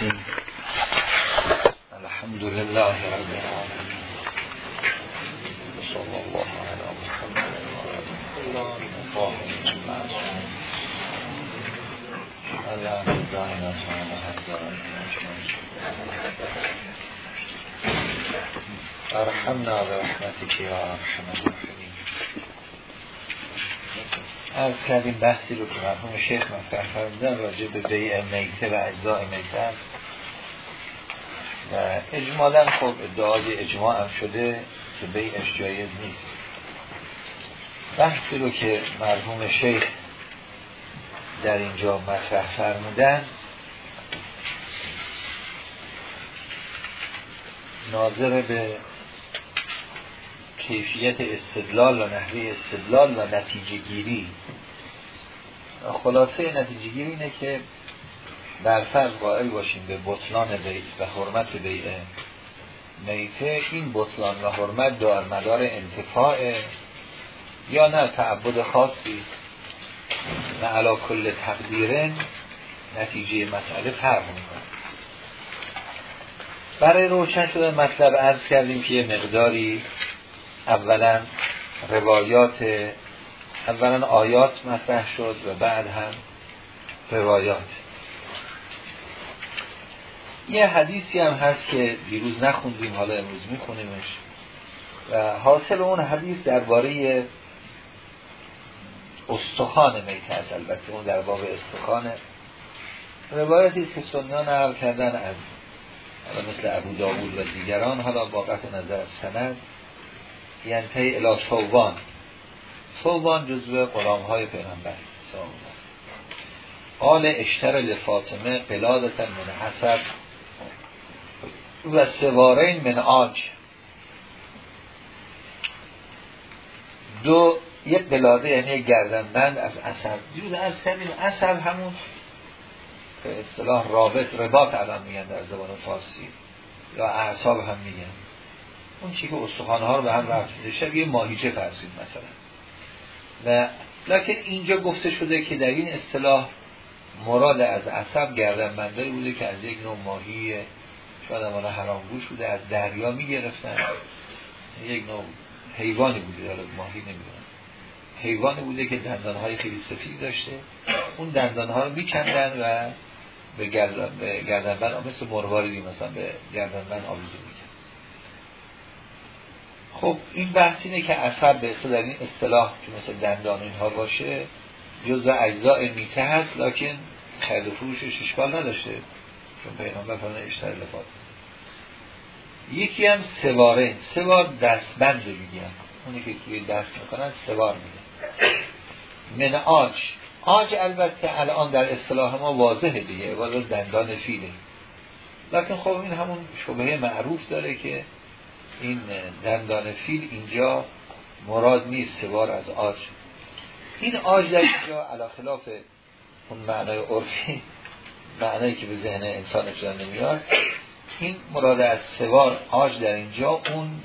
الرحيم. الحمد لله رب العالمين. وصلى الله على محمد. وعلى آله وصحبه أرحمنا برحمتك يا أرحم الراحمين. ارز کردیم بحثی رو که مرحوم شیخ مفتر فرمودن راجع به بیع میته و اجزای میته است. و اجمالا خب ادعای اجماع هم شده که بیعش جایز نیست. بحثی رو که مرحوم شیخ در اینجا مطرح فرمودن ناظر به کیفیت استدلال و نحوه استدلال و نتیجه گیری. خلاصه نتیجه گیری اینه که فرض قائل باشیم به بطلان بیت و حرمت بیع میته این بطلان و حرمت دار مدار انتفاع یا نه تعبد خاصی و علا کل تقدیرن نتیجه مسئله فرق می‌کنه. برای روشن شده مطلب عرض کردیم که یه مقداری اولا روایات اولا آیات مطرح شد و بعد هم روایات. یه حدیثی هم هست که دیروز نخوندیم حالا امروز میخونیمش. و حاصل اون حدیث درباره استخان میته از البته اون در باب استخانه روایتی که سنیان نقل کردن از مثل ابو داوود و دیگران حالا با قطع نظر سند. ینتهی الی صوبان. صوبان جزو غلام های پیغمبر. قال اشتر لفاطمه قلادتا من حسب و سوارین من آج. دو یک قلاده یعنی گردنبند از عصب. دیروز از کردیم عصب همون به اصطلاح رابط رباط الان میگن در زبان فارسی. یا اعصاب هم میگن. اون چی که استخوانه ها رو به هم رفت میده شبیه ماهیچه فرسید مثلا. و لکن اینجا گفته شده که در این اصطلاح مراد از عصب گردن بوده که از یک نوع ماهی شاید حرام حرامگوش بوده از دریا می‌گرفتن. یک نوع حیوانی بوده حالا ماهی نمی‌دونم. حیوانی بوده که دندانهای خیلی سفید داشته. اون دندانها رو میکندن و به گردن به گردنبند مثل مرواریدی مثلا به گردنبند آویزون میکن خب این بحث اینه که عصب به در این اصطلاح که مثل دندان اینها باشه جزء اجزاء میته هست لکن خرد و فروشش اشکال نداشته چون پیغمبر فرمودن اشتر لفاظ. یکی هم سواره سوار دستبند رو میگن. اونی که توی دست می‌کنن سوار میگن. من آج. آج البته الان در اصطلاح ما واضحه دیگه واضح دندان فیله. لکن خب این همون شبهه معروف داره که این دندان فیل اینجا مراد نیست سوار از آج. این آج در اینجا علا خلاف اون معنای عرفی معنایی که به ذهن انسان ابتدا نمیاد این مراد از سوار آج در اینجا اون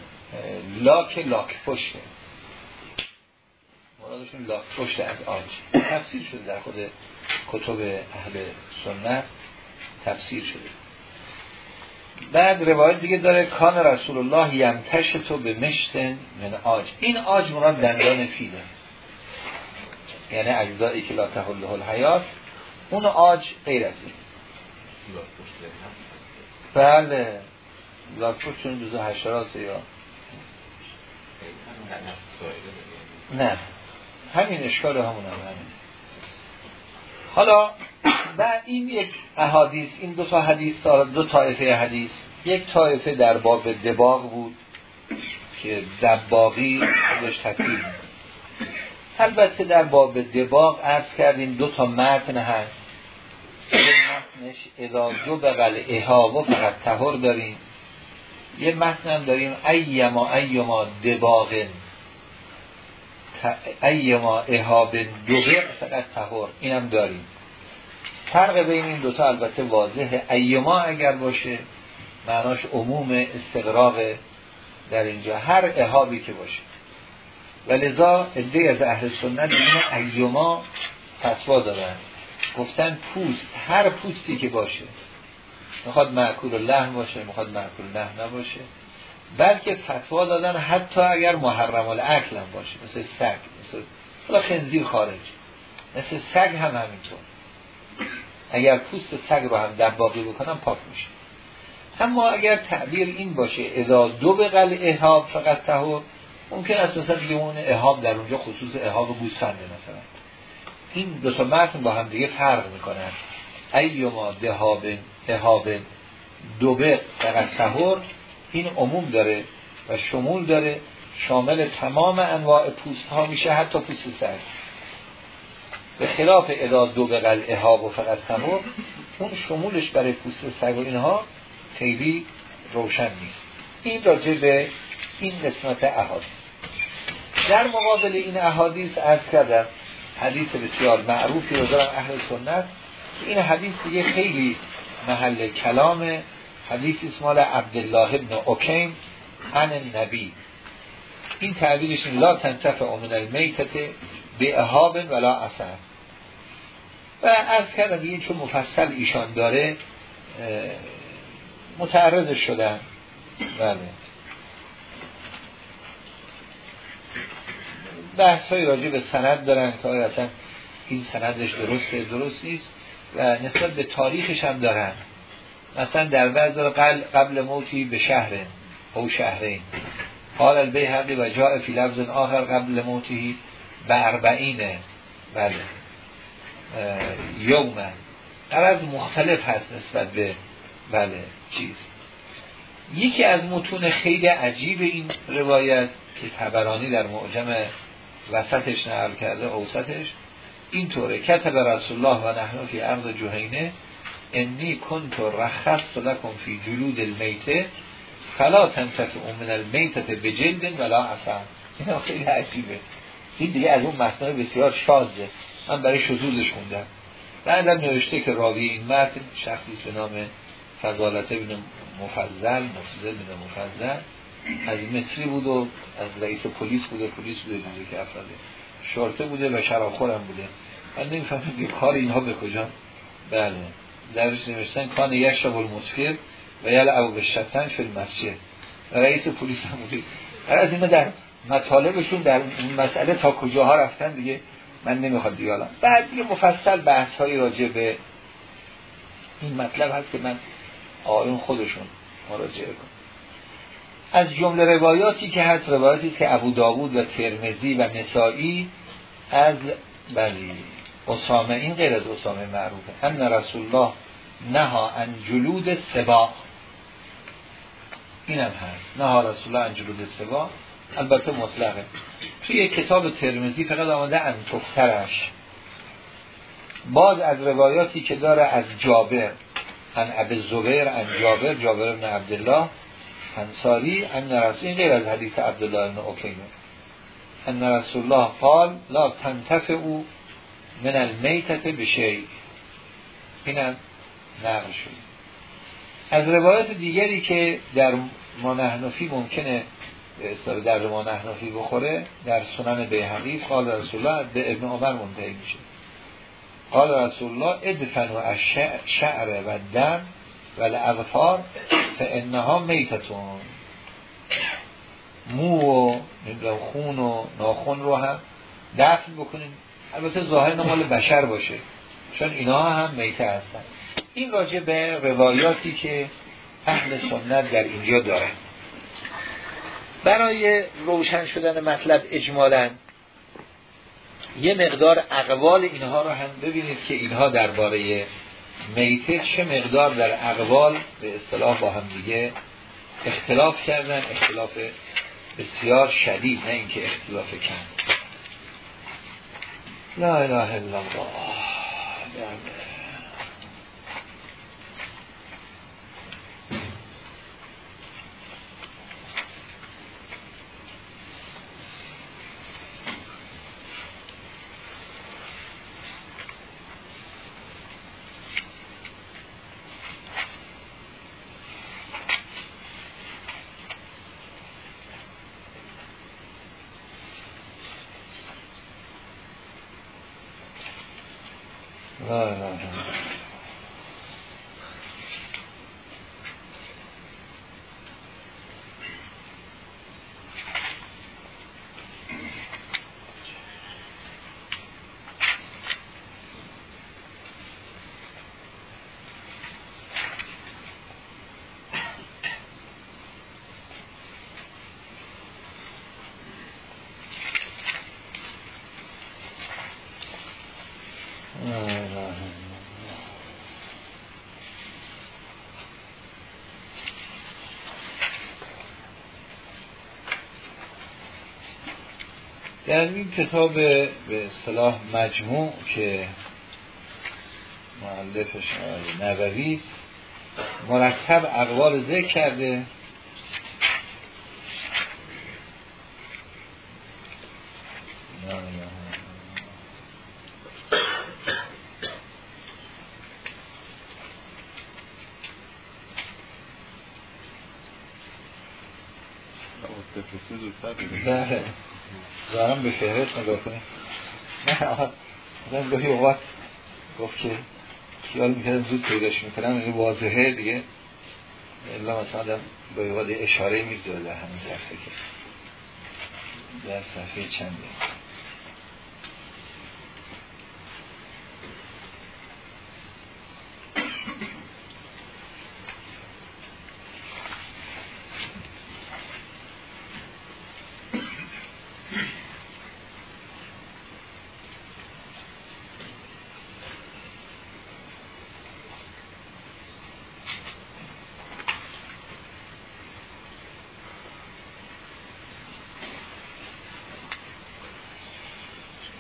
لاک لاک پشته مرادشون لاک پشت از آج. تفسیر شده در خود کتب اهل سنت تفسیر شده. بعد روایت دیگه داره کان رسول الله یمتش تو به مشتن من آج این آج مراد دندان فیله. یعنی اجزایی که لا تحله الحیات اون آج غیر از این. بله. لاکپوش چون جزو حشرات یا نه. همین اشکال همون هم همین حالا بعد این یک احادیث این دو تا حدیث دو طایفه حدیث. یک طایفه در باب دباغ بود که دباغی خودش تکلیف البته در باب دباغ عرض کردیم دو تا متن هست. متنش ادازو بقل احاوه فقط تهر داریم. یه متن هم داریم ایما ایما دباغن. ایما احابن دوغه فقط تهر. اینم داریم. فرق بین این دوتا البته واضحه. ایما اگر باشه معناش عموم استقراق در اینجا. هر احابی که باشه. و لذا ادهی از اهل سنت ایما فتوا دارن گفتن پوست هر پوستی که باشه می‌خواد معکول لحم باشه می‌خواد معکول لحم نباشه بلکه فتوا دادن حتی اگر محرم الاکل هم باشه. مثل سگ مثل خنزیر خارج. مثل سگ هم همینطور. اگر پوست سگ رو هم دباقی بکنم پاک میشه. اما اگر تعبیر این باشه اذا دو بقل احاب فقط تهور ممکن است مثلا دیگه اون احاب در اونجا خصوص احاب گوسفنده مثلا. این دو تا متن با هم دیگه فرق می‌کنن. ایما دهاب احاب دوبه فقط تهور این عموم داره و شمول داره. شامل تمام انواع پوست ها میشه حتی پوست سر به خلاف ادا دو بقل احاب و فقط تهور اون شمولش برای پوست سگ و اینها خیلی روشن نیست. این راجع به این قسمت احادیث. در مقابل این احادیث از کردم حدیث بسیار معروفی رو دارم اهل سنت. این حدیث دیگه خیلی محل کلام حدیث اسمال عبدالله ابن اوکیم عن نبی این تعبیرش این لا تنتف امن المیتت به احاب ولا اثر. و از کردم این چون مفصل ایشان داره متعرض شدن بله. بحث های راجع به سند دارن که اصلا این سندش درسته درست نیست و نسبت به تاریخش هم دارن. مثلا در بعض قبل موتی به شهر او شهرین. قال البیهقی و جاء فی لفظ آخر قبل موتی. به اربعینه بله یومن از مختلف هست نسبت به بله چیز. یکی از متون خیلی عجیب این روایت که تبرانی در معجم وسطش نقل کرده اوسطش اینطوره. کتب رسول الله و نحن فی عرض جهینه انی کنت رخص لکم فی جلود المیته فلا تنتف من المیتت به جلد ولا اصلا این خیلی عجیبه. این دیگه از اون متنای بسیار شازه. من برای شزوزش خوندم. بعدم نوشته که راوی این متن شخصی به نام فضالت ابن مفضل مفضل ابن مفضل. از مصری بود و از رئیس پلیس بوده پلیس بوده بوده که افراده شرطه بوده و شراخورم بوده. من نمی‌فهمم که کار اینها به کجا؟ بله. درش نوشتن کان یشرب المسکر و یل ابو بشتن فی المسجد. رئیس پلیس هم بوده. از اینا در مطالبشون در این مسئله تا کجاها رفتن دیگه من نمی‌خواد دیگه بعد دیگه مفصل بحث های راجع به این مطلب هست که من آیون خودشون مراجعه کن از جمله روایاتی که هست روایاتی که ابو داوود و ترمزی و نسائی از بلی اسامه این غیر از اسامه معروفه. ان رسول الله نها ان جلود سبا. اینم هست. نها رسول الله ان جلود سبا. البته مطلقه. توی کتاب ترمزی فقط آمده ان تفترش. بعد از روایاتی که داره از جابر ان ابی زبیر ان جابر جابر بن عبدالله انصاری ان رسول این غیر از حدیث عبدالله بن اوکیمه ان رسول الله قال لا تنتف او من المیتت بشی اینم نقل شد از روایت دیگری که در مانحنفی ممکنه به در مانحنفی بخوره در سنن بیهقی قال رسول الله به ابن عمر منتهی میشه. قال رسول الله ادفنوا الشعر و دم و الاغفار فانها میتتون. مو و خون و ناخون رو هم دفن بکنیم. البته ظاهر مال بشر باشه. چون اینا هم میته هستن. این راجع به روایاتی که اهل سنت در اینجا دارن. برای روشن شدن مطلب اجمالا یه مقدار اقوال اینها رو هم ببینید که اینها درباره میته چه مقدار در اقوال به اصطلاح با هم دیگه اختلاف کردن اختلاف بسیار شدید نه اینکه اختلاف کم. لا اله الا الله لا اله در این کتاب به اصطلاح مجموع که معلفش نبوی است مرتب اقوال ذکر کرده. بله. دارم به فهرست نگاه کنیم نه آدم گاهی اوقات گفت که خیال می‌کردم زود پیداش می‌کنم این واضحه دیگه. الا مثلا آدم گاهی اوقات اشاره می‌گذاره در همین صفحه که. در صفحه چنده.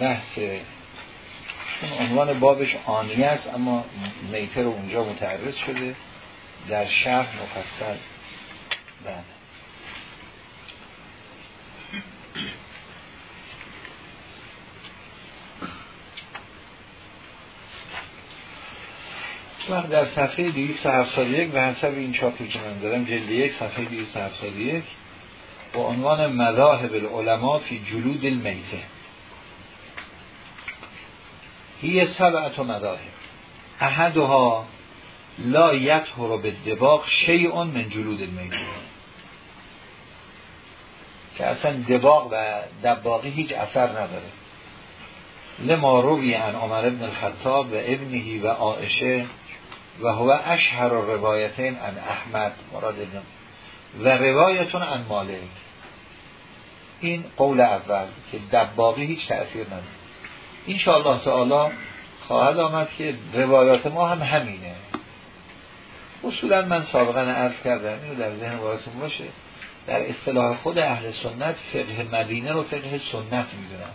بحث عنوان بابش آنیه است اما میتر اونجا متعرض شده در شهر مفصل. بله. وقت در صفحه 271 و حسب این چاپی که من دارم جلد یک صفحه 271 با عنوان مذاهب العلماء فی جلود المیته هی سبعت مذاهب. احدها لا یطهر به دباغ شیء من جلود المیته که اصلا دباغ و دباغی هیچ اثر نداره. لما روی عن عمر ابن الخطاب و ابنهی و عائشه و هو اشهر روایتین ان احمد مراد ابن و روایتون ان مالک. این قول اول که دباقی هیچ تأثیر نداره. این الله تعالی خواهد آمد که روایات ما هم همینه. اصولا من سابقا عرض کردم اینو در ذهن بایتون باشه. در اصطلاح خود اهل سنت فقه مدینه رو فقه سنت می‌دونن.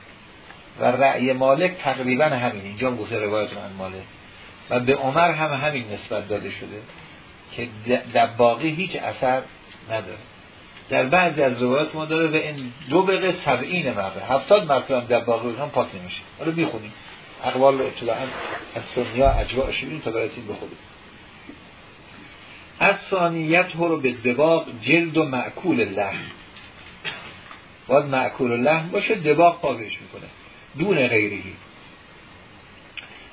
و رأی مالک تقریبا همین اینجا گفته روایتون ان مالک. و به عمر هم همین نسبت داده شده که دباقی هیچ اثر نداره. در بعضی از روایات ما داره به این دو بقه سبعین مرده هفتاد مرتبه هم دباقی هم پاک نمیشه. حالا بیخونیم اقوال رو اطلاعا از سنیا اجواع شیرین تا برسیم بخونیم از ثانیت رو به دباغ جلد و معکول لحم. باید معکول لحم باشه دباغ پاکش می‌کنه. دون غیری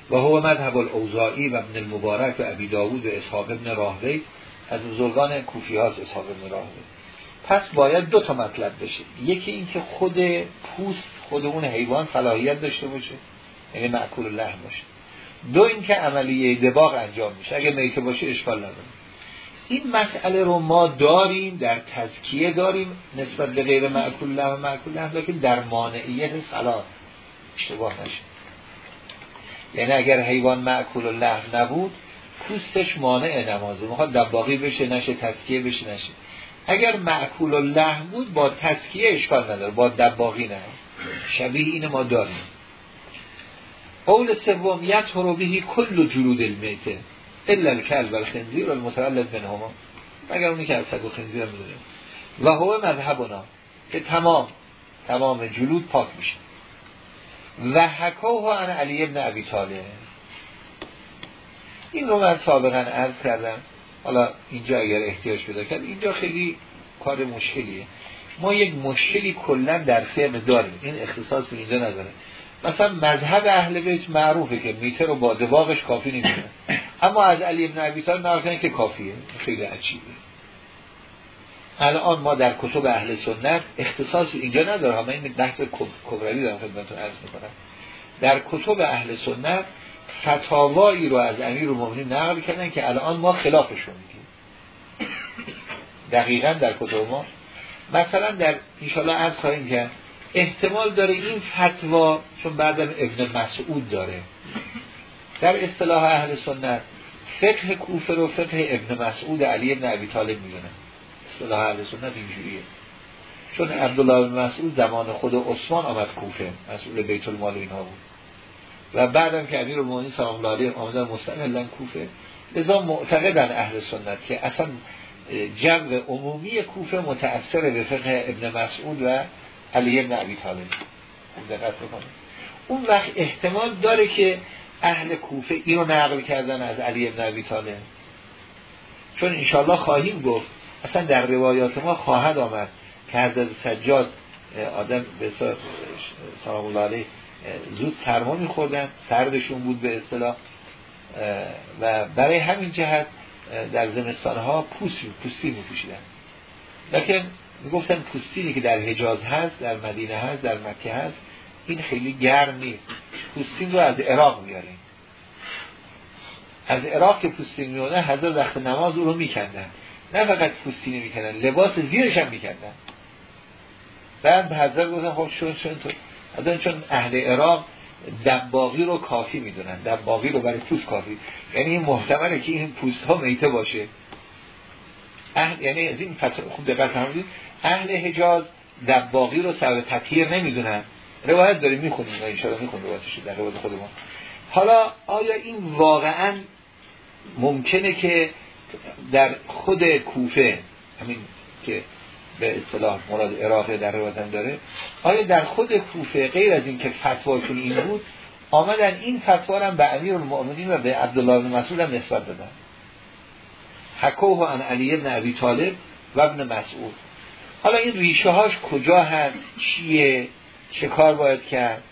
و هو مذهب الاوزاعی و ابن المبارک و ابی داود و اسحاق ابن راهوی. از بزرگان کوفی هاست اسحاق ابن راهوی. پس باید دو تا مطلب بشه. یکی اینکه خود پوست خود اون حیوان صلاحیت داشته باشه یعنی معکول لحم باشه. دو اینکه عملیه دباغ انجام میشه. اگه میته باشه اشکال نداره. این مسئله رو ما داریم در تزکیه داریم نسبت به غیر معکول لحم معکول لحم که در مانعیت صلاح اشتباه نشه. یعنی اگر حیوان معکول لحم نبود پوستش مانع نمازه. می‌خواد دباقی بشه نشه تسکیه بشه نشه. اگر معکول و لحم بود با تسکیه اشکال نداره با دباقی نه. شبیه این ما داریم. قول سوم رو بهی کل جلود المیته الا الکلب والخنزیر والمتولد منهما مگر اونی که از سگ و خنزیر می‌دونه و هو مذهبنا. که تمام تمام جلود پاک میشه. و حکاها عن علی ابن عبی طالب. این رو من سابقا عرض کردم. حالا اینجا اگر احتیاج پیدا کرد اینجا خیلی کار مشکلیه. ما یک مشکلی کلا در فقه داریم. این اختصاص به اینجا نداره. مثلا مذهب اهل بیت معروفه که میتر رو با دواغش کافی نمی‌دونه اما از علی ابن عبی طالب که کافیه. خیلی عجیبه. الان ما در کتب اهل سنت اختصاص اینجا نداره. من این بحث کبروی دارم خدمتتون عرض می‌کنم. در کتب اهل سنت فتاوایی رو از امیر المؤمنین نقل کردن که الان ما خلافشون میگیم. دقیقا در کتب ما مثلا در انشاءالله از خواهیم کرد احتمال داره این فتوا چون بعدم ابن مسعود داره در اصطلاح اهل سنت فقه کوفه رو فقه ابن مسعود علی ابن عبی طالب می‌دونن اصطلاح اهل سنت اینجوریه. چون عبدالله بن مسعود زمان خود عثمان آمد کوفه مسئول بیت المال اینها بود. و بعدم که امیر المؤمنین سلام الله علیه آمدن مستقلا کوفه لذا معتقدن اهل سنت که اصلا جو عمومی کوفه متأثر به فقه ابن مسعود و علی ابن عبی طالب. دقت اون وقت احتمال داره که اهل کوفه اینو نقل کردن از علی ابن عبی طالب. چون انشالله خواهیم گفت اصلا در روایات ما خواهد آمد که حضرت سجاد آدم به سلام الله علیه زود سرما میخوردن سردشون بود به اصطلاح و برای همین جهت در زمستان ها پوست پوستی میپوشیدن. لیکن می‌گفتن پوستینی که در حجاز هست در مدینه هست در مکه هست این خیلی گرم نیست. پوستین رو از عراق میاریم از عراق که پوستین میونه حضرت وقت نماز او رو میکندن. نه فقط پوستینی میکندن لباس زیرش هم میکندن. بعد حضرت گفتن خب چون چون تو حضرت چون اهل عراق دباغی رو کافی می‌دونن دباغی رو برای پوست کافی. یعنی محتمله که این پوست ها میته باشه. اهل یعنی از این فصل خوب دقت فرمودید. اهل حجاز دباغی رو سبب تطهیر نمی‌دونن. روایت داریم می‌خونیم. ان شاء الله می‌خونیم روایتش در روایت خود ما حالا آیا این واقعا ممکنه که در خود کوفه همین که به اصطلاح مراد عراق در روایت داره. آیا در خود کوفه غیر از این که فتواشون این بود آمدن این فتوا هم به امیر المؤمنین و به عبدالله بن مسعود هم نسبت دادن؟ حکوه عن علی بن ابی طالب و ابن مسعود. حالا این ریشه هاش کجا هست؟ چیه؟ چه کار باید کرد؟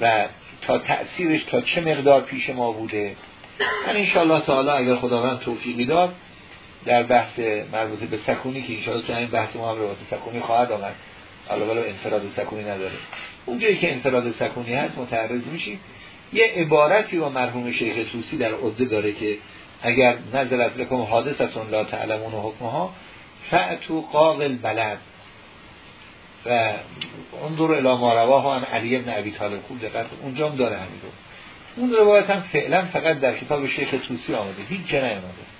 و تا تأثیرش تا چه مقدار پیش ما بوده؟ من انشاءالله تعالی اگر خداوند توفیقی داد در بحث مربوط به سکونی که انشاءالله تو این بحث ما هم روایت سکونی خواهد آمد. حالا ولی انفراد سکونی نداره. اونجایی که انفراد سکونی هست متعرض میشیم. یه عبارتی رو مرحوم شیخ توسی در عده داره که اگر نظرت لکم حادثتون لا تعلمون و حکمها فعتو قاقل بلد و اون دور الا ها ان علی ابن عبی طالب. خوب دقت اونجا هم داره همین رو اون روایت هم فعلا فقط در کتاب شیخ توسی آمده. هیچ جا نیامده.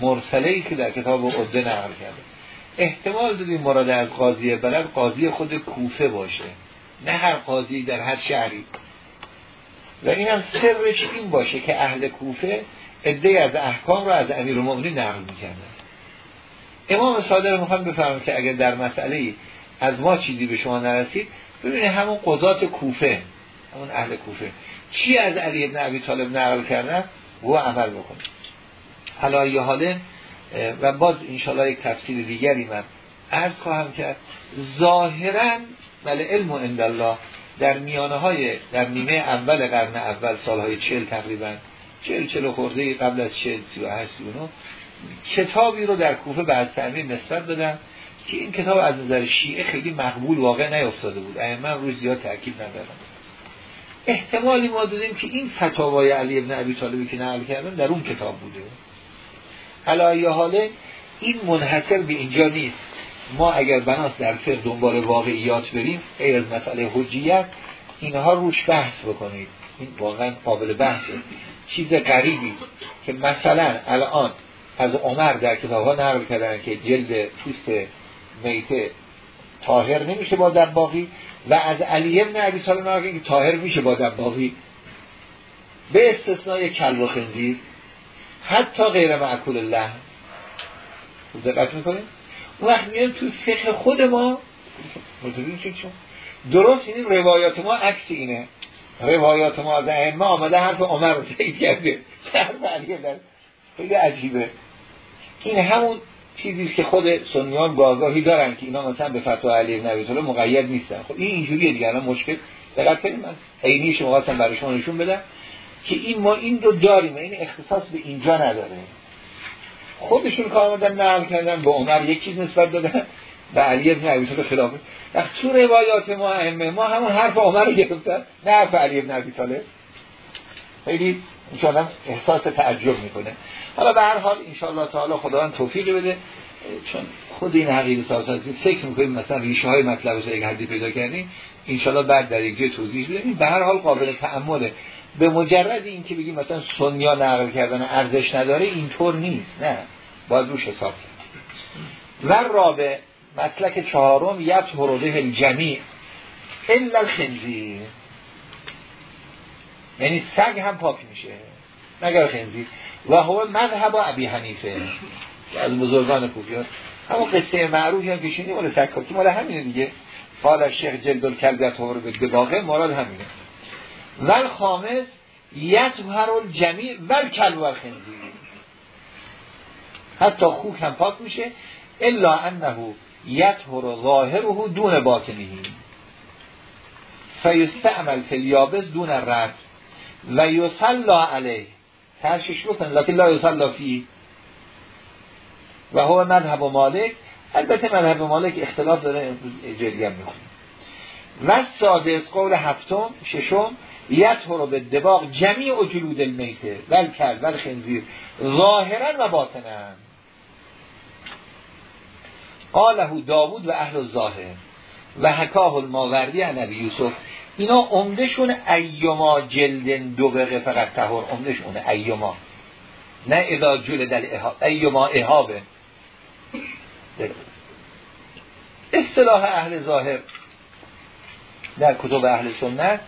مرسله ای که در کتاب عده نقل کرده. احتمال دادیم مراد از قاضی بلد قاضی خود کوفه باشه. نه هر قاضی در هر شهری. و این هم سرش این باشه که اهل کوفه عده از احکام رو از امیر المؤمنین نقل می‌کردن. امام صادق می‌خوام بفهمم که اگر در مسئله از ما چیزی به شما نرسید ببینید همون قضات کوفه همون اهل کوفه. چی از علی ابن عبی طالب نقل کردن؟ و عمل بکنید. حالا یه حاله و باز انشالله یک تفسیر دیگری من عرض خواهم کرد. ظاهرا ولی علم و الله در میانه های در نیمه اول قرن اول سالهای چل تقریبا چل چل خورده قبل از چل سی و هشت کتابی رو در کوفه به از تعمیر نسبت دادن که این کتاب از نظر شیعه خیلی مقبول واقع نیفتاده بود. من روی زیاد تاکید ندارم. احتمالی ما دادیم که این فتاوای علی ابن ابی طالبی که نقل کردن در اون کتاب بوده. حالا حاله این منحصر به اینجا نیست. ما اگر بناس در فقه دنبال واقعیات بریم غیر از مسئله حجیت اینها روش بحث بکنید. این واقعا قابل بحثه. چیز غریبی که مثلا الان از عمر در کتاب ها نقل کردن که جلد پوست میته تاهر نمیشه با دباغی و از علی ابن عبی سالم که تاهر میشه با دباغی. به استثنای کلب و خنزیر حتی غیر معکول الله. دقت می‌کنه اون وقت میان تو فقه خود ما درست این روایات ما عکس اینه. روایات ما از ائمه آمده حرف عمر رو تایید کرده. خیلی عجیبه. این همون چیزی که خود سنیان گاهگاهی دارن که اینا مثلا به فتوا علی بن ابی مقید نیستن. خب این اینجوریه دیگه الان مشکل. دقت کنید من عینی شما واسه برای شما نشون بدم. که این ما این رو داریم این اختصاص به اینجا نداره خودشون کار آمدن نقل کردن به عمر یک چیز نسبت دادن. به علی ابن ابی طالب خلاف. تو روایات ما ائمه ما همون حرف عمر رو گرفتن نه حرف علی ابن ابی طالب. خیلی انشاءالله احساس تعجب می‌کنه. حالا به هر حال انشاءالله تعالی خداوند توفیق بده. چون خود این حقیقی سازی فکر می‌کنیم مثلا ریشه های مطلب رو یک حدی پیدا کردیم. انشاءالله بعد در یک توضیح بدیم. به هر حال قابل تعمله به مجرد این که بگیم مثلا سنیا نقل کردن ارزش نداره اینطور نیست نه. باید روش حساب کرد. و رابع مسلک چهارم یت هروده الجمیع الا الخنزیر. یعنی سگ هم پاک میشه مگر خنزیر. و هو مذهب ابی حنیفه. از بزرگان کوفیان همون قصه معروفی هم پیشینی مال سگ پاکی مال همینه دیگه. قال شیخ جلد الکلب به دباغه مراد همینه. و خامس یطهر الجمیع و کلب و خنزیر حتی خوک هم پاک میشه. الا انه یطهر ظاهره دون باطنه. فیستعمل فی دون رد و یصلا علیه. ترشش بکن لکن لا یصلا فی. و هو مذهب مالک. البته مذهب مالک اختلاف داره امروز جدی هم می‌خونیم و سادس قول هفتم ششم رو به دباغ جمیع جلود المیته ول کرد ول خنزیر ظاهرا و باطنا. قاله داوود و اهل الظاهر و حکاه الماوردی نبی یوسف. اینا عمدشون ایما جلدن دو بقه فقط تهور عمدشونه ایما. نه اذا جلد ایما احابه اصطلاح اهل ظاهر در کتب اهل سنت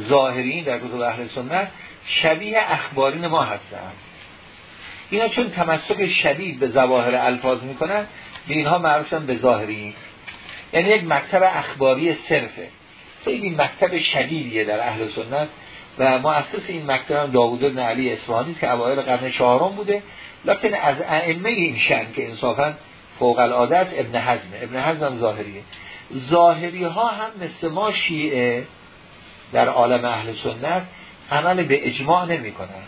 ظاهرین در کتب اهل سنت شبیه اخبارین ما هستن اینا چون تمسک شدید به ظواهر الفاظ می‌کنن به اینها معروفن به ظاهرین. یعنی یک مکتب اخباری صرفه. خیلی مکتب شدیدیه در اهل سنت و مؤسس این مکتب هم داوود بن علی اصفهانی که اوایل قرن چهارم بوده. لکن از ائمه این شن که انصافا فوق العاده است ابن حزم. ابن حزم ظاهریه. ظاهری ها هم مثل ما شیعه. در عالم اهل سنت عمل به اجماع نمی کنن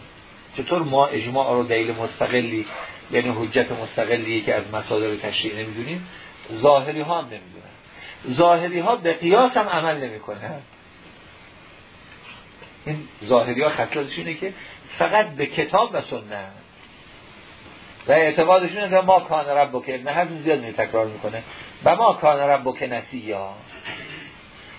چطور ما اجماع رو دلیل مستقلی یعنی حجت مستقلی که از مصادر تشریع نمی‌دونیم ظاهری ها هم نمی‌دونن. ظاهری ها به قیاس هم عمل نمی کنن این ظاهری ها خطراتشونه که فقط به کتاب و سنت. و اعتقادشون اینه ما کان رب که ابن حزم زیاد می تکرار می‌کنه. و ما کان رب که نسیا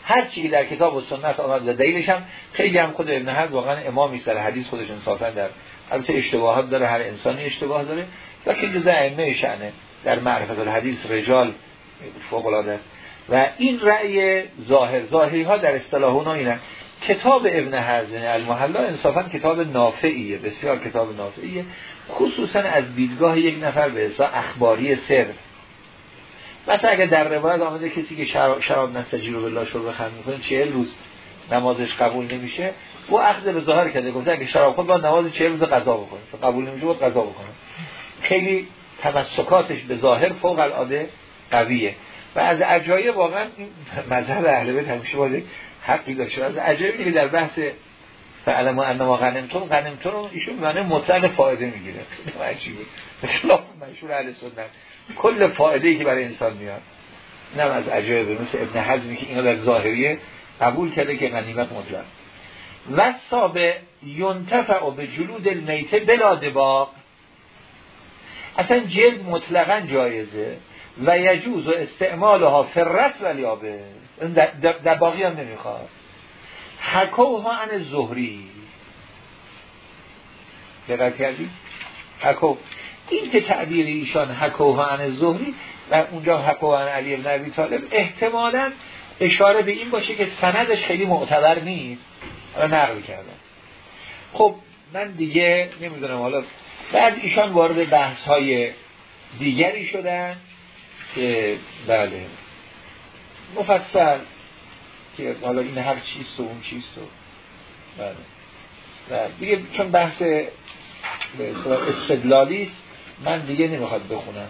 هر چی در کتاب و سنت آمد و دلیلش هم خیلی هم خود ابن حزم واقعا امامی در حدیث خودش انصافا در البته اشتباهات داره هر انسانی اشتباه داره. لکن جزء ائمه شأنه در معرفت الحدیث رجال فوق العاده و این رأی ظاهر ظاهری ها در اصطلاح اونا اینه. کتاب ابن حزم المحلا انصافا کتاب نافعیه بسیار کتاب نافعیه خصوصا از دیدگاه یک نفر به حساب اخباری صرف مثلا اگر در روایت آمده کسی که شراب, شراب نستجی رو بالله شرب خند می‌کنه چهل روز نمازش قبول نمیشه او اخذ به ظاهر کرده گفته اگه شراب خود با نماز چهل روز قضا بکنه. قبول نمیشه باید قضا بکنه. خیلی تمسکاتش به ظاهر فوق العاده قویه. و از عجایب واقعا این مذهب اهل بیت همیشه باید حقی داشته از عجایب که در بحث فعلم و انما غنمتون غنمتون ایشون معنی مطلق فایده می‌گیره. عجیبه. خلاف مشهور اهل سنت. کل فایده ای که برای انسان میاد نه از عجایب مثل ابن حزمی که اینا در ظاهریه قبول کرده که غنیمت مطلق. و سابه ینتفع به جلود المیته بلا دباغ. اصلا جلد مطلقا جایزه و یجوز و استعمالها فرت و لیابه دباغی هم نمی‌خواد. حکوها عن زهری دقت کردی؟ حکو این که تعبیر ایشان حکوها عن زهری و اونجا حکوها عن علی ابن عبی طالب احتمالا اشاره به این باشه که سندش خیلی معتبر نیست. حالا نقل کردم. خب من دیگه نمی‌دونم حالا بعد ایشان وارد بحث های دیگری شدن که بله. مفصل که حالا این هر چیست و اون چیست و بله. و دیگه چون بحث استدلالی است من دیگه نمی‌خواد بخونم.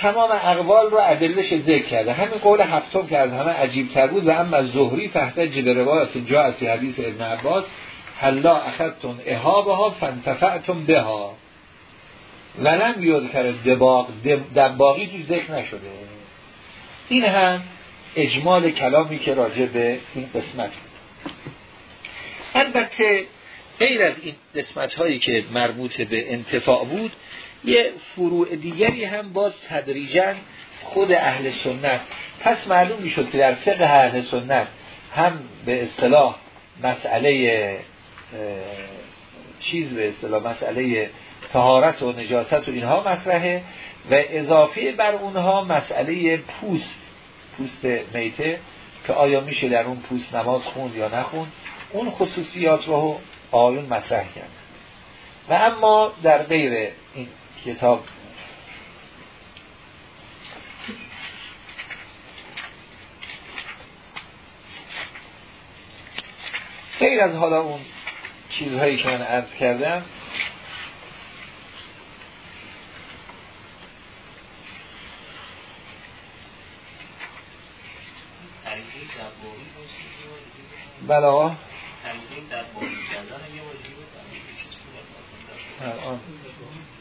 تمام اقوال رو عدلش ذکر کرده. همین قول هفتم که از همه عجیب تر بود و اما زهری تحت به روایت جا از حدیث ابن عباس حلا اخذتون اهابها فانتفعتم بها. ولم یذکر دباغ دباغی تو ذکر نشده. این هم اجمال کلامی که راجع به این قسمت البته غیر از این قسمت هایی که مربوط به انتفاع بود یه فروع دیگری هم باز تدریجا خود اهل سنت. پس معلوم می‌شد که در فقه اهل سنت هم به اصطلاح مسئله چیز به اصطلاح مسئله تهارت و نجاست و اینها مطرحه و اضافه بر اونها مسئله پوست پوست میته که آیا میشه در اون پوست نماز خوند یا نخوند. اون خصوصیات رو آیون مطرح کرد. و اما در غیر این کتاب غیر از حالا اون چیزهایی که من عرض کردم بله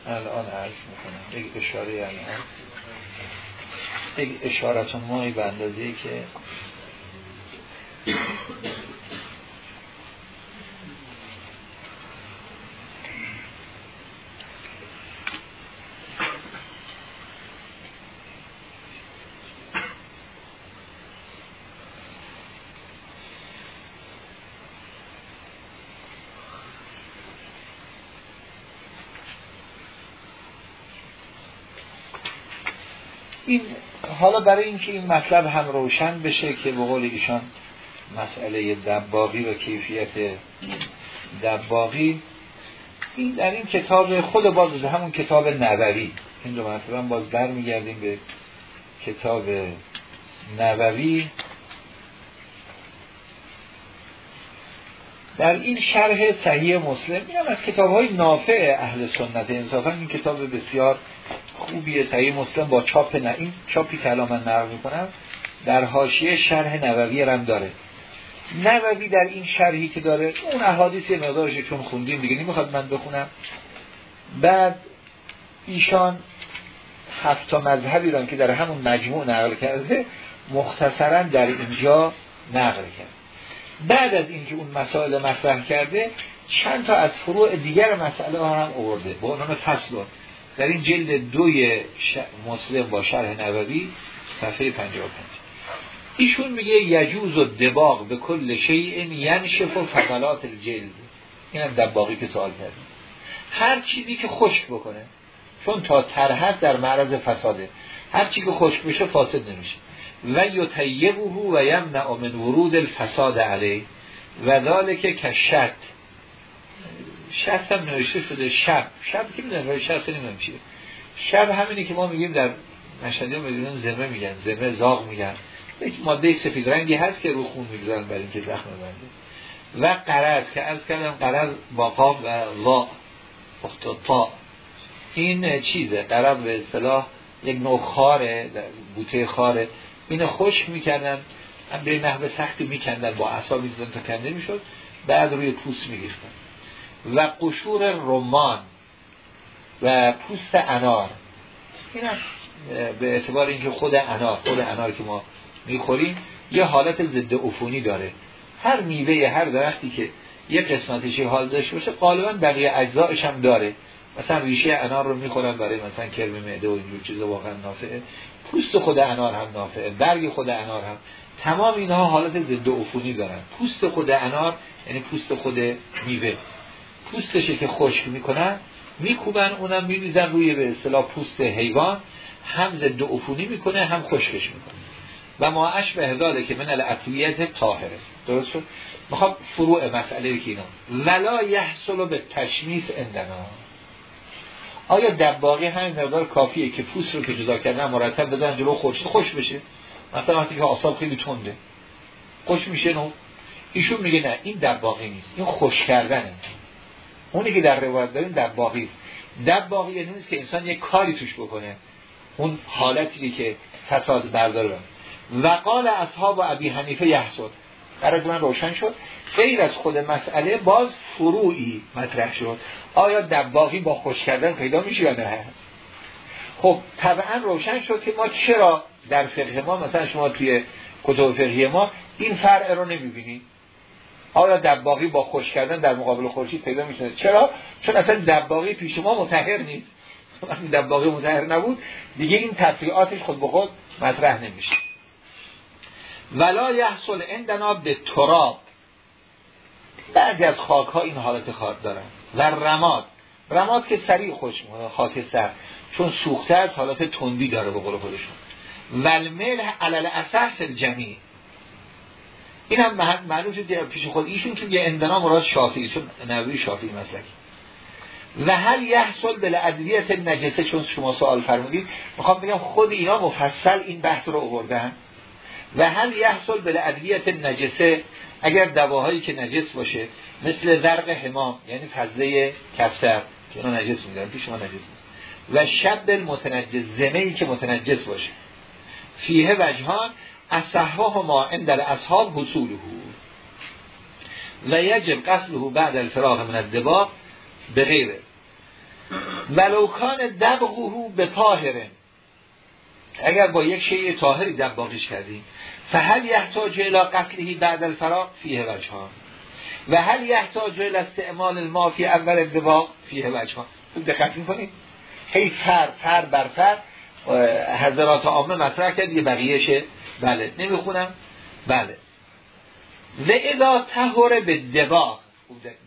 الان عرض می‌کنم. یک اشاره الان یک اشارت مایی به اندازه که این حالا برای اینکه این مطلب هم روشن بشه که به قول ایشان مسئله دباغی و کیفیت دباغی این در این کتاب خود باز همون کتاب نووی. این دو مرتبه باز برمیگردیم به کتاب نووی. در این شرح صحیح مسلم اینم از کتاب های نافع اهل سنت انصافا این کتاب بسیار خوبیه. صحیح مسلم با چاپ نه این چاپی که الان من نقل می‌کنم در حاشیه شرح نووی رم داره. نووی در این شرحی که داره اون احادیث مقدارش چون خوندیم دیگه نمی‌خواد من بخونم. بعد ایشان هفت مذهبی که در همون مجموع نقل کرده مختصرا در اینجا نقل کرد بعد از اینکه اون مسائل مطرح کرده چند تا از فروع دیگر مسئله ها هم آورده. به عنوان فصل در این جلد دوی مسلم با شرح نووی صفحه 55 ایشون میگه یجوز و دباغ به کل شیء ینشف و فضلات الجلد. این هم دباغی که سوال کردیم. هر چیزی که خشک بکنه چون تا تر در معرض فساده هر چیزی که خشک بشه فاسد نمیشه. و یطیبه و یمنع من ورود الفساد علیه. و ذالک کشت شست هم نوشته شده شب. شب که میدن رای شست نمیم چیه. شب همینی که ما میگیم در مشهدی هم می‌دونم زمه میگن زمه زاغ میگن. یک ماده سفید رنگی هست که رو خون می‌گذارن برای اینکه زخم بنده و قرض که از کردم قرض با قاف و وا تا این چیزه. قرض به اصطلاح یک نوع خاره بوته خاره. اینو خوش می‌کردن به نحوه سختی میکندن با اصابی می‌زدن تا کنده می‌شد. بعد روی پوست میگیفتن و قشور رمان و پوست انار. این به اعتبار اینکه خود انار خود انار که ما می‌خوریم یه حالت ضد عفونی داره. هر میوه هر درختی که یه قسمتشی حال داشته باشه غالبا بقیه اجزایش هم داره. مثلا ریشه انار رو می‌خورن برای مثلا کرم معده و اینجور چیزا واقعا نافعه. پوست خود انار هم نافعه برگ خود انار هم. تمام اینها حالت ضد عفونی دارن. پوست خود انار یعنی پوست خود میوه. پوستشه که خشک می‌کنن میکوبن اونم میریزن روی به اصطلاح پوست حیوان. هم ضد عفونی می‌کنه هم خشکش می‌کنه. و ما به هزاره که من العطویت طاهره. درست شد؟ می‌خوام فروع مسئله که اینا ولا یحصل به تشمیس اندنا آیا دباغی همین مقدار کافیه که پوست رو که جدا کردن مرتب بزن جلو خورشید خوش بشه؟ مثلا وقتی که آساب خیلی تنده. خوش میشه نو؟ ایشون میگه نه این دباغی نیست. این خوش کردنه. اونی که در روایت داریم دباغی است. دباغی یعنی نیست که انسان یک کاری توش بکنه. اون حالتی که فساد برداره. و قال اصحاب و ابی حنیفه یحسد برای من روشن شد. غیر از خود مسئله باز فروعی مطرح شد. آیا دباغی با خوش کردن پیدا میشه یا نه؟ خب طبعا روشن شد که ما چرا در فقه ما مثلا شما توی کتب فقهی ما این فرع رو نمی‌بینید آیا دباغی با خوش کردن در مقابل خورشید پیدا میشه چرا؟ چون اصلا دباغی پیش ما متحر نیست. وقتی دباغی متحر نبود دیگه این تفریعاتش خود به خود مطرح نمیشه ولا یحصل عندنا به تراب بعضی از خاک ها این حالت خار دارن. و رماد. رماد که سریع خوش خاک سر. چون سوخته از حالت تندی داره به قول خودشون. ولمل علل اصح فی الجمیع این هم معلوم شد پیش خود ایشون که یه اندنا مراد شافعی چون نوی شافعی مسلکی. و هل یحصل به ادویت نجسه؟ چون شما سوال فرمودید می‌خوام بگم خود اینا مفصل این بحث رو آوردن. و هل یحصل به ادویت نجسه؟ اگر دواهایی که نجس باشه مثل ذرق حمام یعنی فضله کفتر که اینا نجس میدارن پیش ما نجس نیست. و شب متنجس زمهی که متنجس باشه. فیه وجهان اصحاه ما اندر اصحاب حصوله. و یجب قصله بعد الفراغ من الدباغ به غیره ولوکان دبغه به طاهره اگر با یک شیء طاهری دباغش کردیم فهل یحتاج الى قتله بعد الفراغ فیه وجهان. و هل یحتاج الى استعمال الماء فی اول الدباغ فیه وجهان. خوب دقت می‌کنید؟ هی فر فر بر فر. حضرات عامه مطرح کرد یه بقیهشه. بله. نمی‌خونم؟ بله. و اذا تهور به دباغ.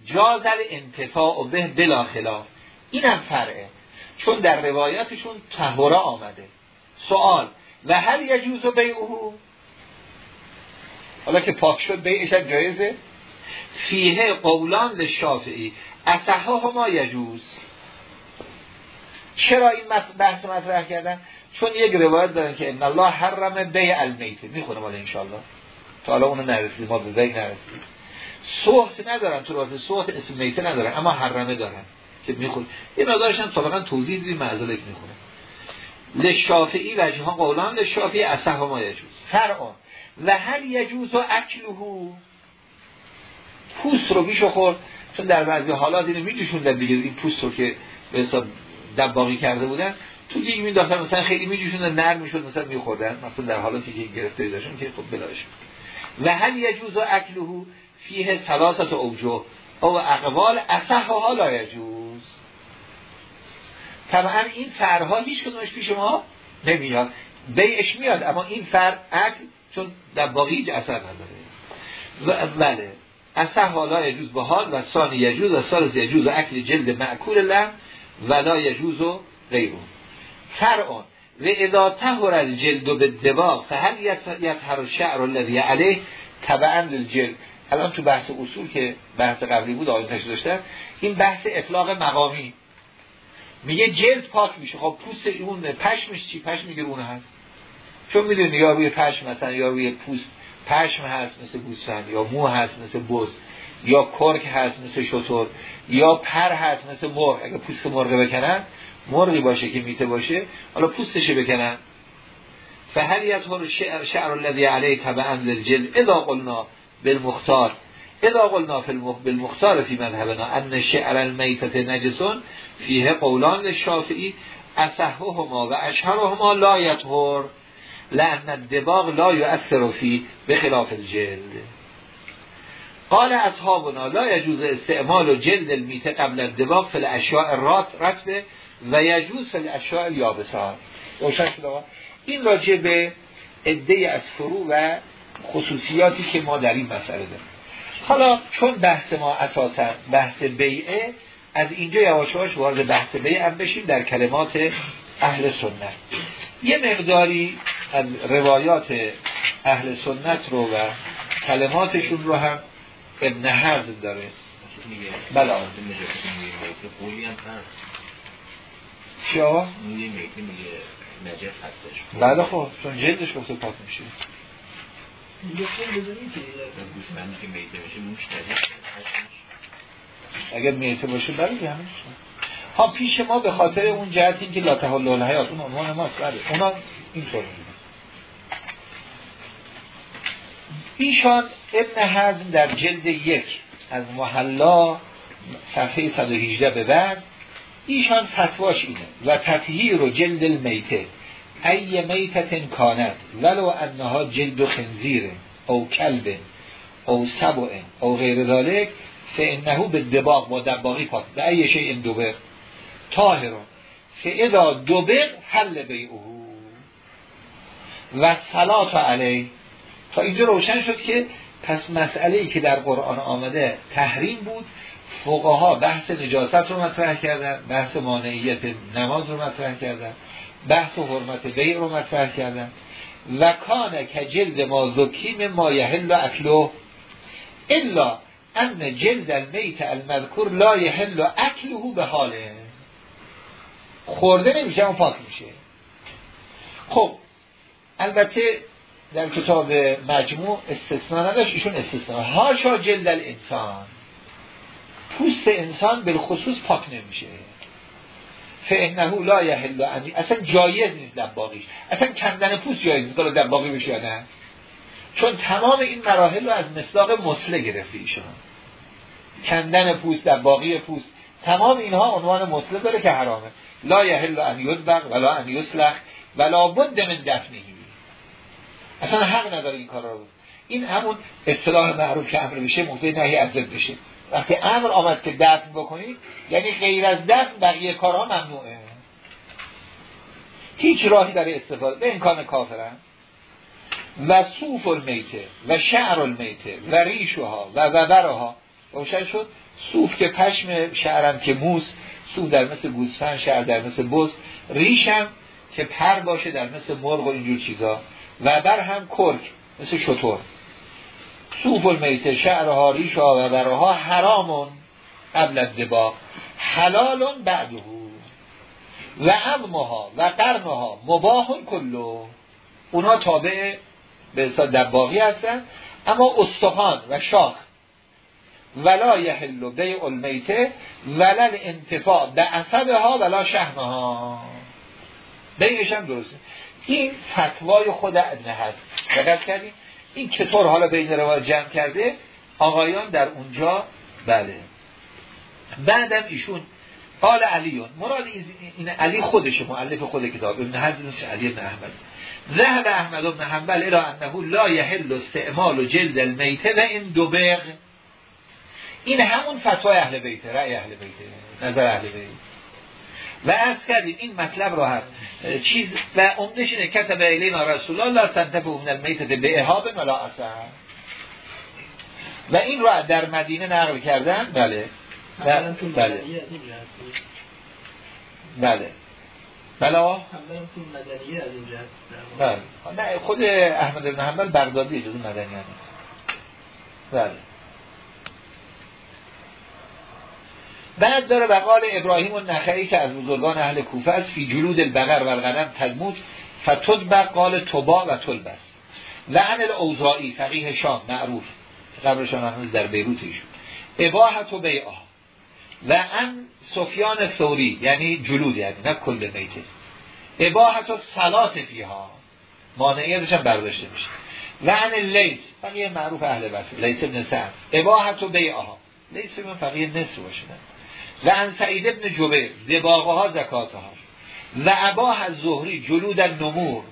جازل انتفاع به بلا خلاف اینم فرعه. چون در روایاتشون تهوره آمده. سوال. و هل یجوز او حالا که پاک شد بیعش جایزه. فیه قولان شافعی اصحا ما یجوز. چرا این بحث مطرح کردن؟ چون یک روایت دارن که ان الله حرم بیع المیت. می‌خونه مال انشالله تا حالا اونو نرسید ما به بیع نرسید صحت ندارن تو راست صحت اسم میته ندارن اما حرمه دارن که می‌خونه یه مقدارش هم سابقا توضیح دیدیم معذالک می‌خونه. لشافعی وجه ها قولان لشافعی اصح ما یجوز. و هل یجوز و اکلهو؟ پوست رو میشه خورد. چون در بعضی حالات اینو میجوشوندن دیگه این پوست رو که به حساب دباغی کرده بودن تو دیگه مینداختن مثلا خیلی میجوشوندن نرم می‌شد مثلا میخوردن مثلا در حالاتی که گرفته داشتن که خب بلاش. و هل یجوز و اکلهو فیه سلاست اوجه او اقوال اصحها لا یجوز. طبعا این فرها هیچ کدومش پیش ما نمیاد. بیعش میاد اما این فر اکل چون در باقی هیچ اثر نداره. و بله. اصح لا یجوز به حال و ثانی یجوز و سالس یجوز و اکل جلد معکول لم و لا یجوز و غیره. فرعون و اذا تهر الجلد به دباغ فهل یطهر الشعر الذي علیه تبعا للجلد. الان تو بحث اصول که بحث قبلی بود آیون تشریح داشتن این بحث اطلاق مقامی. میگه جلد پاک میشه. خب پوست اون پشمش چی؟ پشم اون هست. چون می‌دونی یا روی پشم مثلا یا روی پوست پشم هست مثل گوسفند یا مو هست مثل بز. یا کرک هست مثل شطور یا پر هست مثل مرغ. اگه پوست مرغ بکنن مرغی باشه که میته باشه حالا پوستش بکنن. فهل یطهر شعر الذي علیه تبعا للجلد اذا قلنا بالمختار. اذا قلنا في بالمختار في مذهبنا ان شعر المیتت نجسون فیه قولان للشافعی اصحهما و اشهرهما لا یطهر لأن الدباغ لا يؤثر فی به خلاف الجلد. قال اصحابنا لا يجوز استعمال جلد المیته قبل الدباغ في الاشیاء رات رتبه و یجوز في الاشیاء الیابسات روشن این راجع به عده از فرو و خصوصیاتی که ما در این مسئله داریم. حالا چون بحث ما اساسا بحث بیعه از اینجا یواش یواش وارد بحث بیعه هم بشیم در کلمات اهل سنت. یه مقداری از روایات اهل سنت رو و کلماتشون رو هم ابن حزم داره. بله چیا؟ بله خب چون جلدش گفته پاک میشه. اگر میته باشه بله همین ها پیش ما به خاطر اون جهت این که لا تحل الحیات اون عنوان ماست بله. اونا اینطور. ایشان ابن حزم در جلد یک از محلا صفحه 118 به بعد ایشان فتواش اینه. و تطهیر و جلد المیته. ای میتت کانت ولو انها جلد خنزیر او کلب او سبع او غیر ذالک فانه به دباغ با دباغی پاک. و ای شیء دوبر طاهرون فاذا دوبر حل بیعه. و صلات علی تا اینجا روشن شد که پس مسئله ای که در قرآن آمده تحریم بود فقها بحث نجاست رو مطرح کردن بحث مانعیت نماز رو مطرح کردن بحث و حرمت بیع رو مطرح کردن. و کان که جلد ما زکیم ما یحل اکلو الا ان جلد المیت المذکور لا یحل اکلو به حاله. خورده نمیشه اون پاک میشه. خب البته در کتاب مجموع استثناء نداشت ایشون استثناء. هاشا جلد الانسان. پوست انسان به خصوص پاک نمیشه. فانه لا یحل اصلا جایز نیست دباغیش. اصلا کندن پوست جایز نیست. دباغی بشه نه؟ چون تمام این مراحل رو از مصداق مسله گرفته ایشون. کندن پوست دباغی پوست تمام اینها عنوان مسله داره که حرامه. لا یحل ان یدبغ ولا ان یسلخ ولا بد من دفنه. اصلا حق نداره این کار رو. این همون اصطلاح معروف که امر بشه موضع نهی از بشه. وقتی امر آمد که دفن بکنید یعنی غیر از دفن بقیه کارها ممنوعه. هیچ راهی برای استفاده به امکان کافرن. و صوف المیته و شعر المیته و ریشها و وبرها. روشن شد صوف که پشم شعرم که موس صوف در مثل گوسفند شعر در مثل بز. ریشم که پر باشه در مثل مرغ و اینجور چیزا. و بر هم کرک مثل شطور. صوف المیته شعرها ریشها و برها حرامون قبل الدباغ حلال بعده. و امها و قرنها مباهون کلو. اونها تابع به حساب دباغی هستن اما استخوان و شاخ. ولا یحل بیع المیته ولل انتفاع به عصبها ولا شهمها. بیعش هم درسته. این فتوای خود ابن هست دقت کردیم این چطور حالا بین روایت جمع کرده؟ آقایان در اونجا بله. بعدم ایشون قال علیون. مراد این علی خودشه مؤلف خود کتاب. ابن حزم علی ابن احمد. ذهب احمد ابن حنبل الى انه لا یحل استعمال جلد المیته و این دوبغ این همون فتوای اهل بیته رأی اهل بیته نظر اهل بیته و از کردیم این مطلب رو هم چیز و عمدش اینه کتب الینا رسول الله تنتف من المیتت به احاب ملا اثر و این رو در مدینه نقل کردن؟ بله. بله. بله. بله. بله بله. نه خود احمد بن حنبل بغدادی جزو مدنی نیست. بله. بعد داره وقال ابراهیم و نخعی که از بزرگان اهل کوفه است فی جلود البقر و الغنم تلمود فتد قال توبا و تلبس و عن الاوزائی فقیه شام معروف. قبرشان هنوز در بیروت ایشون. اباحت و بیعا و ان سفیان ثوری یعنی جلود یعنی نه کل میته اباحت و سلات فیها مانعیتش هم برداشته میشه. و ان لیس فقیه معروف اهل بس لیس ابن سعد. اباحت و بیعا لیس فقیه نصف باشه. و ان سعید ابن جبیر دباغه ها زکات ها و عباه از زهری جلود النمور.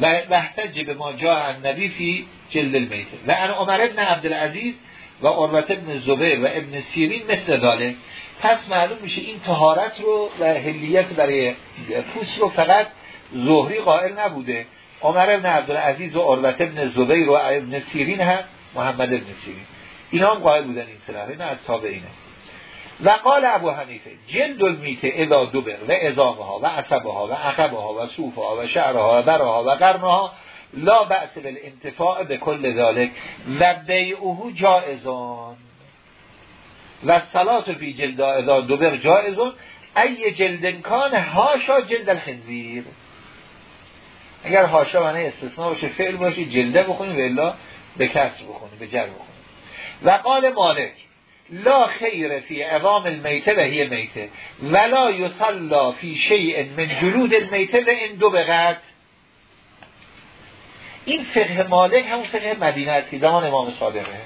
و وحتج به ما جا نبی فی جلد المیته و ان عمر ابن عبدالعزیز و عروت ابن زبیر و ابن سیرین مثل داله پس معلوم میشه این تهارت رو و هلیت برای پوست رو فقط زهری قائل نبوده. عمر ابن عبدالعزیز و عروت ابن زبیر و ابن سیرین هم محمد ابن سیرین. اینا هم قائل بودن این سلاحه نه از تابعینه. و قال ابو حنیفه جلد المیته اذا دوبر و ازامها و عصبها و عقبها و صوفها و شعرها و برها و قرنها. لا بأس بالانتفاع به کل ذالک و بیعه جائزان. و صلات فی جلد اذا دوبر جائزون. ای جلد کان هاشا جلد الخنزیر. اگر هاشا معنی استثناء باشه فعل باشه جلده بخونی و الا به کسر بخونی به جر بخونی. و قال مالک لا خیر فی عظام المیته و هی میته ولا یصلا فی شیء من جلود المیته و این دو بغت. این فقه مالک همون فقه مدینه است که زمان امام صادقه.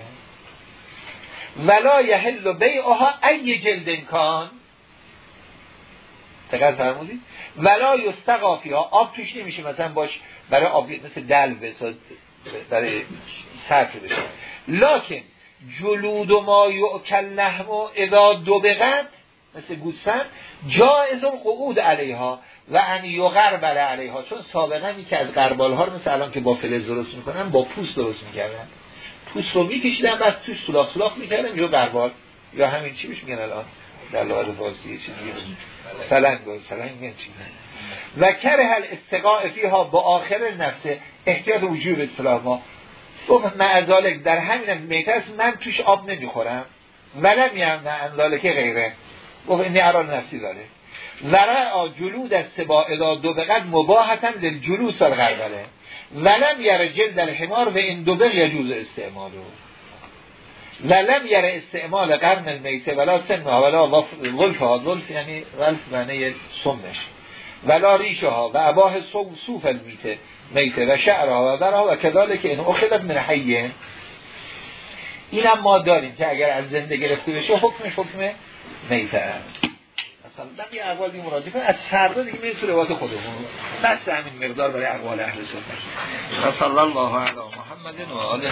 ولا یحل بیعها ای جلد کان. دقیق فرمودید؟ ولا یستقا ها آب توش نمیشه مثلا باش برای آب مثل دل بساد برای صرف بشه. لکن جلود و ما یعکل لحم و اذا بقد مثل گوسفند جایز قعود علیها و ان یغربل علیها چون سابقا که از قربال ها رو مثل الان که با فلز درست می‌کنن با پوست درست می‌کردن. پوست رو میکشیدن بس توش سلاخ سلاخ می‌کردن یا قربال یا همین چی میگن الان؟ در لغت فارسی چیزی سلنگ سلنگ چی و کره هل استقاء فیها با آخر نفسه احتیاط وجود اصطلاح ما. گفت معذالک در همین میترس من توش آب نمی‌خورم. ولم یم که غیره. گفت این ارال نفسی داره ورع جلود از سبا ادا دو بقد مباحتا للجلوس الغربله. ولم یره جلد الحمار و این دو بق یجوز استعمالو ولم یره استعمال قرن المیته ولا سن ولا ولف ها ولف یعنی ولف معنی سمش ولا ریشه ها و اباه صوف المیته میته و شعرها و برها و کداله که این اخذت من حیه. اینم ما داریم که اگر از زنده گرفته بشه حکمش حکم میته. است مثلا یه این مراجعه از فردا دیگه میریم تو روایت خودمون. بس همین مقدار برای اقوال اهل سنت. صلی الله علی محمد و آله.